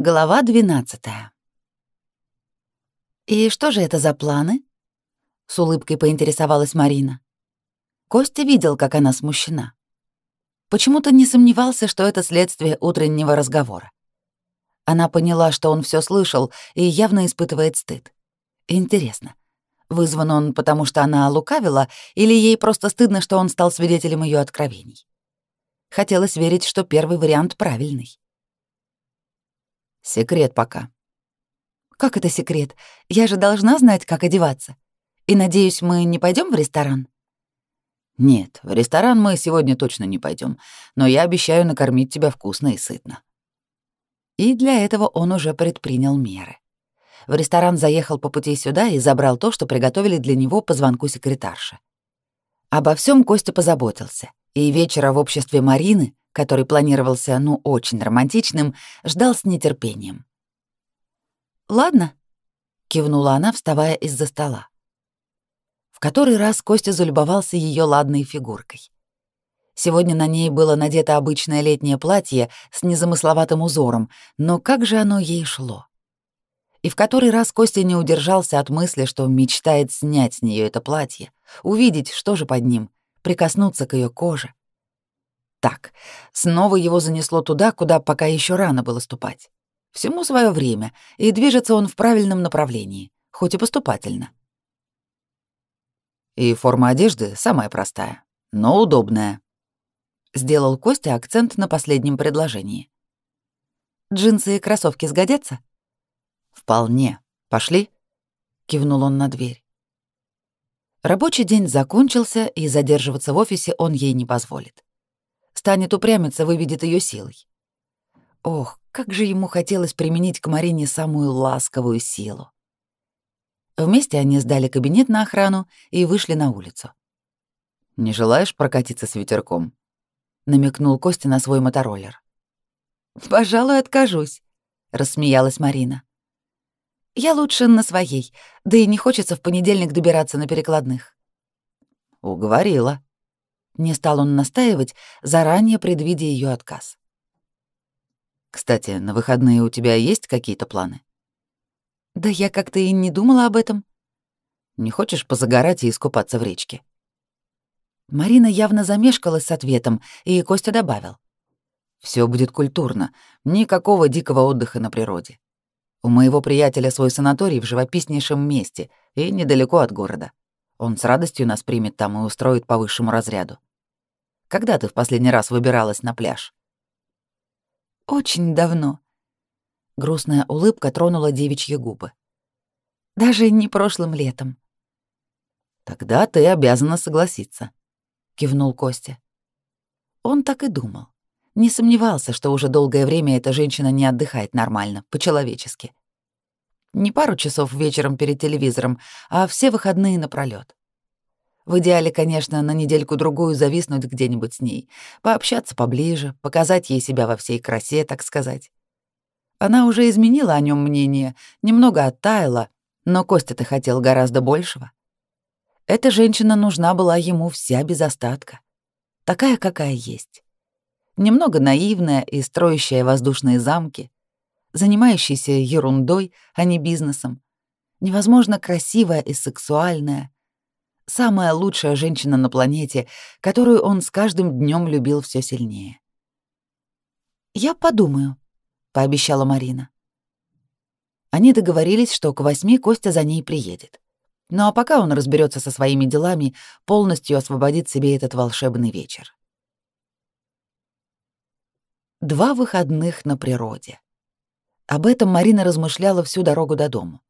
Глава 12. «И что же это за планы?» — с улыбкой поинтересовалась Марина. Костя видел, как она смущена. Почему-то не сомневался, что это следствие утреннего разговора. Она поняла, что он все слышал и явно испытывает стыд. Интересно, вызван он потому, что она лукавила, или ей просто стыдно, что он стал свидетелем ее откровений? Хотелось верить, что первый вариант правильный. Секрет пока. Как это секрет? Я же должна знать, как одеваться. И надеюсь, мы не пойдем в ресторан? Нет, в ресторан мы сегодня точно не пойдем, но я обещаю накормить тебя вкусно и сытно. И для этого он уже предпринял меры. В ресторан заехал по пути сюда и забрал то, что приготовили для него по звонку секретарши. Обо всем Костя позаботился, и вечера в обществе Марины который планировался, ну, очень романтичным, ждал с нетерпением. «Ладно», — кивнула она, вставая из-за стола. В который раз Костя залюбовался ее ладной фигуркой. Сегодня на ней было надето обычное летнее платье с незамысловатым узором, но как же оно ей шло. И в который раз Костя не удержался от мысли, что мечтает снять с нее это платье, увидеть, что же под ним, прикоснуться к ее коже. Так, снова его занесло туда, куда пока еще рано было ступать. Всему свое время, и движется он в правильном направлении, хоть и поступательно. И форма одежды самая простая, но удобная. Сделал Костя акцент на последнем предложении. Джинсы и кроссовки сгодятся? Вполне. Пошли? Кивнул он на дверь. Рабочий день закончился, и задерживаться в офисе он ей не позволит станет упрямиться, выведет ее силой. Ох, как же ему хотелось применить к Марине самую ласковую силу. Вместе они сдали кабинет на охрану и вышли на улицу. «Не желаешь прокатиться с ветерком?» — намекнул Костя на свой мотороллер. «Пожалуй, откажусь», — рассмеялась Марина. «Я лучше на своей, да и не хочется в понедельник добираться на перекладных». «Уговорила», не стал он настаивать, заранее предвидя ее отказ. «Кстати, на выходные у тебя есть какие-то планы?» «Да я как-то и не думала об этом». «Не хочешь позагорать и искупаться в речке?» Марина явно замешкалась с ответом, и Костя добавил. Все будет культурно, никакого дикого отдыха на природе. У моего приятеля свой санаторий в живописнейшем месте и недалеко от города. Он с радостью нас примет там и устроит по высшему разряду. Когда ты в последний раз выбиралась на пляж? Очень давно. Грустная улыбка тронула девичьи губы. Даже не прошлым летом. Тогда ты обязана согласиться, кивнул Костя. Он так и думал. Не сомневался, что уже долгое время эта женщина не отдыхает нормально, по-человечески. Не пару часов вечером перед телевизором, а все выходные напролёт. В идеале, конечно, на недельку-другую зависнуть где-нибудь с ней, пообщаться поближе, показать ей себя во всей красе, так сказать. Она уже изменила о нем мнение, немного оттаяла, но Костя-то хотел гораздо большего. Эта женщина нужна была ему вся без остатка. Такая, какая есть. Немного наивная и строящая воздушные замки, занимающаяся ерундой, а не бизнесом. Невозможно красивая и сексуальная — самая лучшая женщина на планете, которую он с каждым днем любил все сильнее. «Я подумаю», — пообещала Марина. Они договорились, что к восьми Костя за ней приедет. Ну а пока он разберется со своими делами, полностью освободит себе этот волшебный вечер. Два выходных на природе. Об этом Марина размышляла всю дорогу до дому.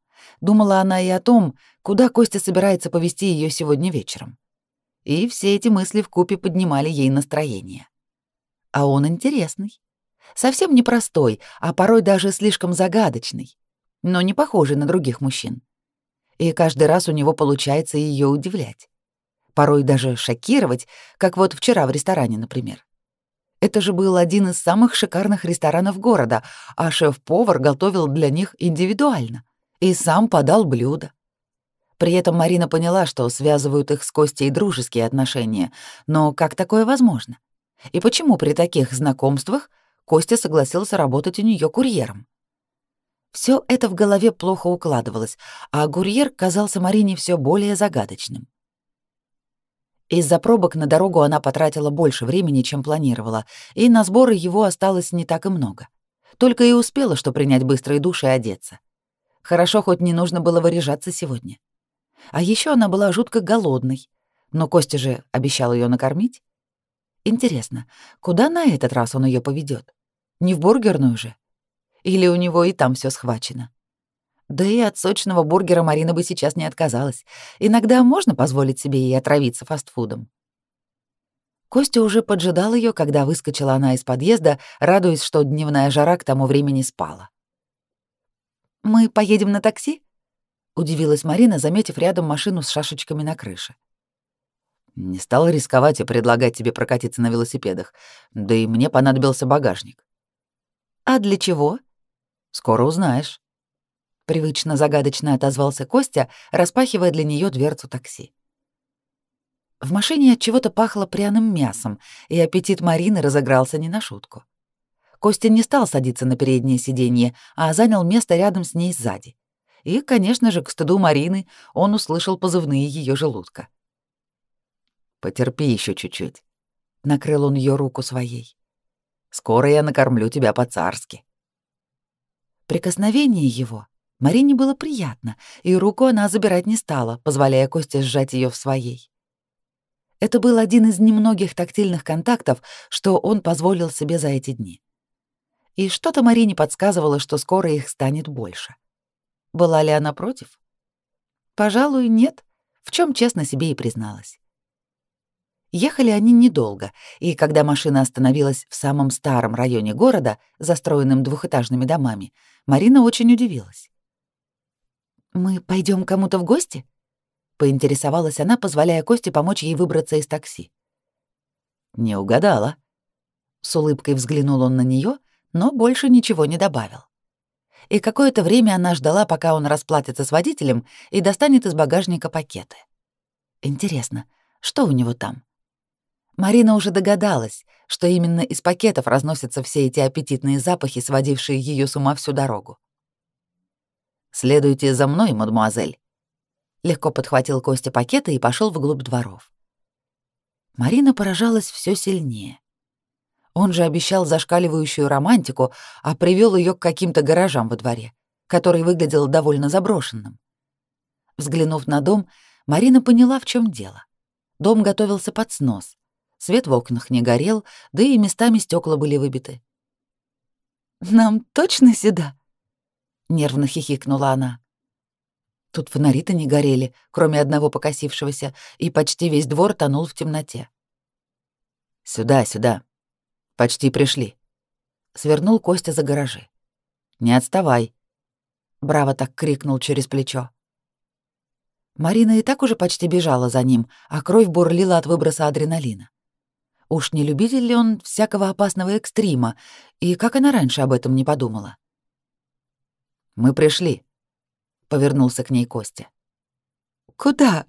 Думала она и о том, куда Костя собирается повести ее сегодня вечером. И все эти мысли вкупе поднимали ей настроение. А он интересный. Совсем непростой, а порой даже слишком загадочный, но не похожий на других мужчин. И каждый раз у него получается ее удивлять. Порой даже шокировать, как вот вчера в ресторане, например. Это же был один из самых шикарных ресторанов города, а шеф-повар готовил для них индивидуально и сам подал блюдо. При этом Марина поняла, что связывают их с Костей дружеские отношения, но как такое возможно? И почему при таких знакомствах Костя согласился работать у нее курьером? Все это в голове плохо укладывалось, а Гурьер казался Марине все более загадочным. Из-за пробок на дорогу она потратила больше времени, чем планировала, и на сборы его осталось не так и много. Только и успела, что принять быстрый душ и одеться. Хорошо, хоть не нужно было выряжаться сегодня. А еще она была жутко голодной, но Костя же обещал ее накормить. Интересно, куда на этот раз он ее поведет? Не в бургерную же? Или у него и там все схвачено? Да и от сочного бургера Марина бы сейчас не отказалась. Иногда можно позволить себе и отравиться фастфудом. Костя уже поджидал ее, когда выскочила она из подъезда, радуясь, что дневная жара к тому времени спала. «Мы поедем на такси?» — удивилась Марина, заметив рядом машину с шашечками на крыше. «Не стала рисковать и предлагать тебе прокатиться на велосипедах, да и мне понадобился багажник». «А для чего?» «Скоро узнаешь». Привычно загадочно отозвался Костя, распахивая для нее дверцу такси. В машине от чего-то пахло пряным мясом, и аппетит Марины разыгрался не на шутку. Костя не стал садиться на переднее сиденье, а занял место рядом с ней сзади. И, конечно же, к стыду Марины он услышал позывные ее желудка. «Потерпи еще чуть-чуть», — накрыл он ее руку своей. «Скоро я накормлю тебя по-царски». Прикосновение его Марине было приятно, и руку она забирать не стала, позволяя Косте сжать ее в своей. Это был один из немногих тактильных контактов, что он позволил себе за эти дни. И что-то Марине подсказывало, что скоро их станет больше. Была ли она против? Пожалуй, нет, в чем честно себе и призналась. Ехали они недолго, и когда машина остановилась в самом старом районе города, застроенном двухэтажными домами, Марина очень удивилась. «Мы пойдем кому-то в гости?» — поинтересовалась она, позволяя Косте помочь ей выбраться из такси. «Не угадала». С улыбкой взглянул он на нее, но больше ничего не добавил. И какое-то время она ждала, пока он расплатится с водителем и достанет из багажника пакеты. Интересно, что у него там? Марина уже догадалась, что именно из пакетов разносятся все эти аппетитные запахи, сводившие ее с ума всю дорогу. «Следуйте за мной, мадемуазель». Легко подхватил Костя пакеты и пошел вглубь дворов. Марина поражалась все сильнее. Он же обещал зашкаливающую романтику, а привел ее к каким-то гаражам во дворе, который выглядел довольно заброшенным. Взглянув на дом, Марина поняла, в чем дело. Дом готовился под снос. Свет в окнах не горел, да и местами стекла были выбиты. «Нам точно сюда?» нервно хихикнула она. Тут фонари-то не горели, кроме одного покосившегося, и почти весь двор тонул в темноте. Сюда, сюда. Почти пришли. Свернул Костя за гаражи. Не отставай. Браво так крикнул через плечо. Марина и так уже почти бежала за ним, а кровь бурлила от выброса адреналина. Уж не любитель ли он всякого опасного экстрима, и как она раньше об этом не подумала? Мы пришли. Повернулся к ней Костя. Куда?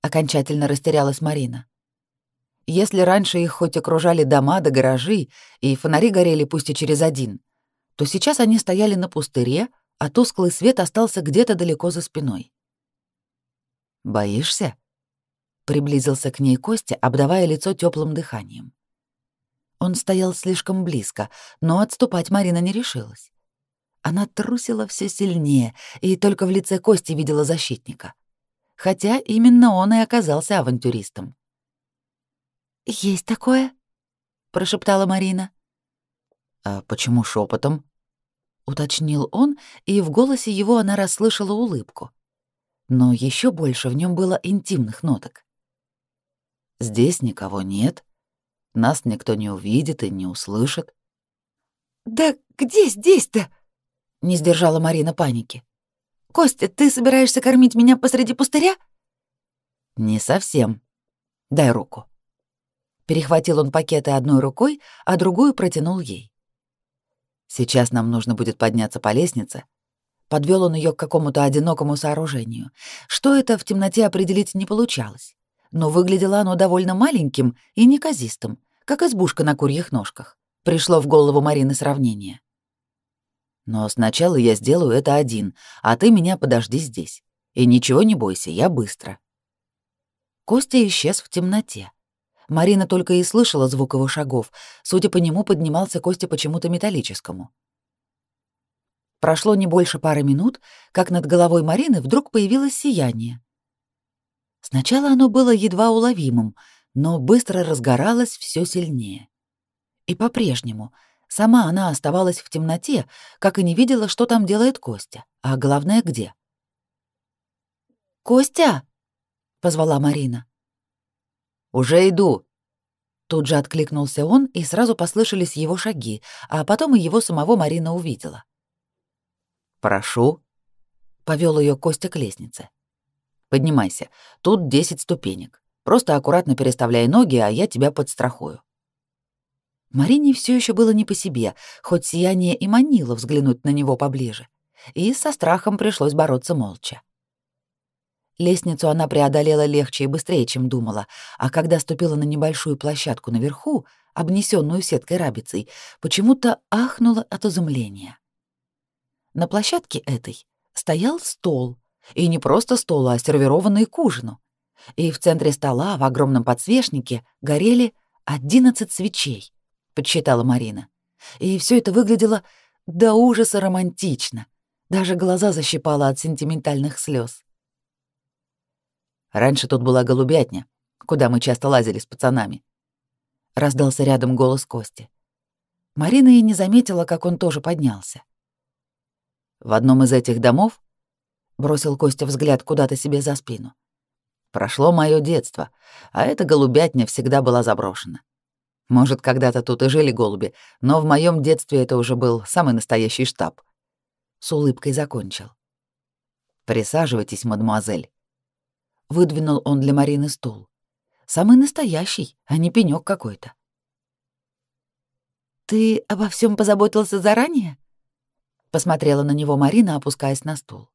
Окончательно растерялась Марина. Если раньше их хоть окружали дома да гаражи, и фонари горели пусть и через один, то сейчас они стояли на пустыре, а тусклый свет остался где-то далеко за спиной. «Боишься?» — приблизился к ней Костя, обдавая лицо теплым дыханием. Он стоял слишком близко, но отступать Марина не решилась. Она трусила все сильнее и только в лице Кости видела защитника. Хотя именно он и оказался авантюристом. «Есть такое?» — прошептала Марина. «А почему шепотом? уточнил он, и в голосе его она расслышала улыбку. Но еще больше в нем было интимных ноток. «Здесь никого нет. Нас никто не увидит и не услышит». «Да где здесь-то?» Не сдержала Марина паники. «Костя, ты собираешься кормить меня посреди пустыря?» «Не совсем. Дай руку». Перехватил он пакеты одной рукой, а другую протянул ей. «Сейчас нам нужно будет подняться по лестнице». Подвел он ее к какому-то одинокому сооружению. Что это в темноте определить не получалось. Но выглядело оно довольно маленьким и неказистым, как избушка на курьих ножках. Пришло в голову Марины сравнение. Но сначала я сделаю это один, а ты меня подожди здесь. И ничего не бойся, я быстро». Костя исчез в темноте. Марина только и слышала звук его шагов. Судя по нему, поднимался Костя почему-то металлическому. Прошло не больше пары минут, как над головой Марины вдруг появилось сияние. Сначала оно было едва уловимым, но быстро разгоралось все сильнее. И по-прежнему сама она оставалась в темноте, как и не видела, что там делает Костя, а главное, где. «Костя!» — позвала Марина. «Уже иду!» Тут же откликнулся он, и сразу послышались его шаги, а потом и его самого Марина увидела. «Прошу», — повел ее Костя к лестнице. «Поднимайся. Тут десять ступенек. Просто аккуратно переставляй ноги, а я тебя подстрахую». Марине все еще было не по себе, хоть сияние и манило взглянуть на него поближе, и со страхом пришлось бороться молча. Лестницу она преодолела легче и быстрее, чем думала, а когда ступила на небольшую площадку наверху, обнесенную сеткой рабицей, почему-то ахнула от изумления. На площадке этой стоял стол, и не просто стол, а сервированный к ужину. И в центре стола, в огромном подсвечнике, горели одиннадцать свечей, подсчитала Марина. И все это выглядело до ужаса романтично. Даже глаза защипало от сентиментальных слез. Раньше тут была голубятня, куда мы часто лазили с пацанами. Раздался рядом голос Кости. Марина и не заметила, как он тоже поднялся. В одном из этих домов бросил Костя взгляд куда-то себе за спину. Прошло мое детство, а эта голубятня всегда была заброшена. Может, когда-то тут и жили голуби, но в моем детстве это уже был самый настоящий штаб. С улыбкой закончил. Присаживайтесь, мадемуазель. Выдвинул он для Марины стул. Самый настоящий, а не пенёк какой-то. Ты обо всем позаботился заранее? Посмотрела на него Марина, опускаясь на стул.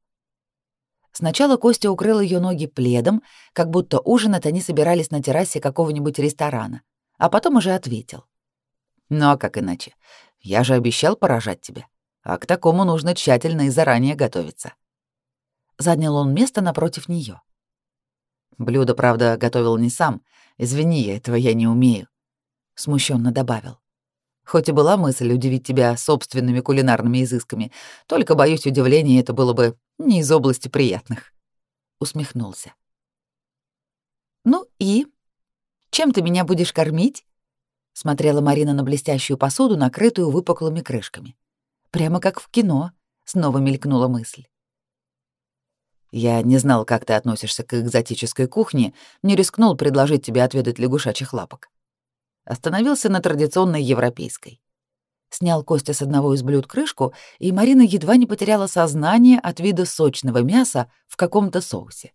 Сначала Костя укрыл ее ноги пледом, как будто ужинать они собирались на террасе какого-нибудь ресторана, а потом уже ответил. «Ну а как иначе? Я же обещал поражать тебя. А к такому нужно тщательно и заранее готовиться». Занял он место напротив нее. Блюдо, правда, готовил не сам. Извини, этого я не умею. Смущенно добавил. Хоть и была мысль удивить тебя собственными кулинарными изысками, только, боюсь, удивление это было бы не из области приятных. Усмехнулся. «Ну и? Чем ты меня будешь кормить?» Смотрела Марина на блестящую посуду, накрытую выпуклыми крышками. Прямо как в кино, снова мелькнула мысль. Я не знал, как ты относишься к экзотической кухне, не рискнул предложить тебе отведать лягушачьих лапок. Остановился на традиционной европейской. Снял Костя с одного из блюд крышку, и Марина едва не потеряла сознание от вида сочного мяса в каком-то соусе.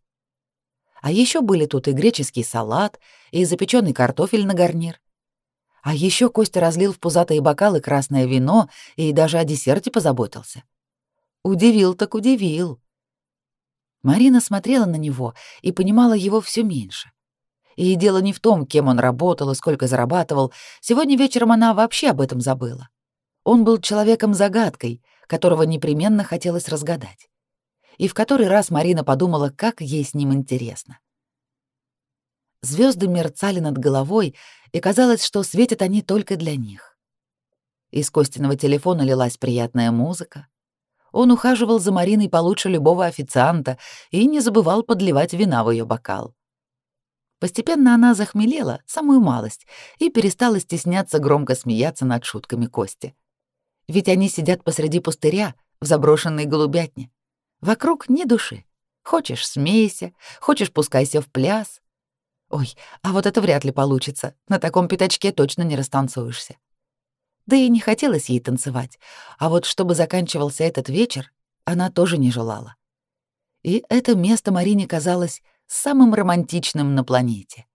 А еще были тут и греческий салат, и запеченный картофель на гарнир. А еще Костя разлил в пузатые бокалы красное вино и даже о десерте позаботился. Удивил так удивил. Марина смотрела на него и понимала его все меньше. И дело не в том, кем он работал и сколько зарабатывал. Сегодня вечером она вообще об этом забыла. Он был человеком-загадкой, которого непременно хотелось разгадать. И в который раз Марина подумала, как ей с ним интересно. Звезды мерцали над головой, и казалось, что светят они только для них. Из Костиного телефона лилась приятная музыка. Он ухаживал за Мариной получше любого официанта и не забывал подливать вина в ее бокал. Постепенно она захмелела, самую малость, и перестала стесняться громко смеяться над шутками Кости. Ведь они сидят посреди пустыря, в заброшенной голубятне. Вокруг ни души. Хочешь — смейся, хочешь — пускайся в пляс. Ой, а вот это вряд ли получится. На таком пятачке точно не растанцуешься. Да и не хотелось ей танцевать, а вот чтобы заканчивался этот вечер, она тоже не желала. И это место Марине казалось самым романтичным на планете.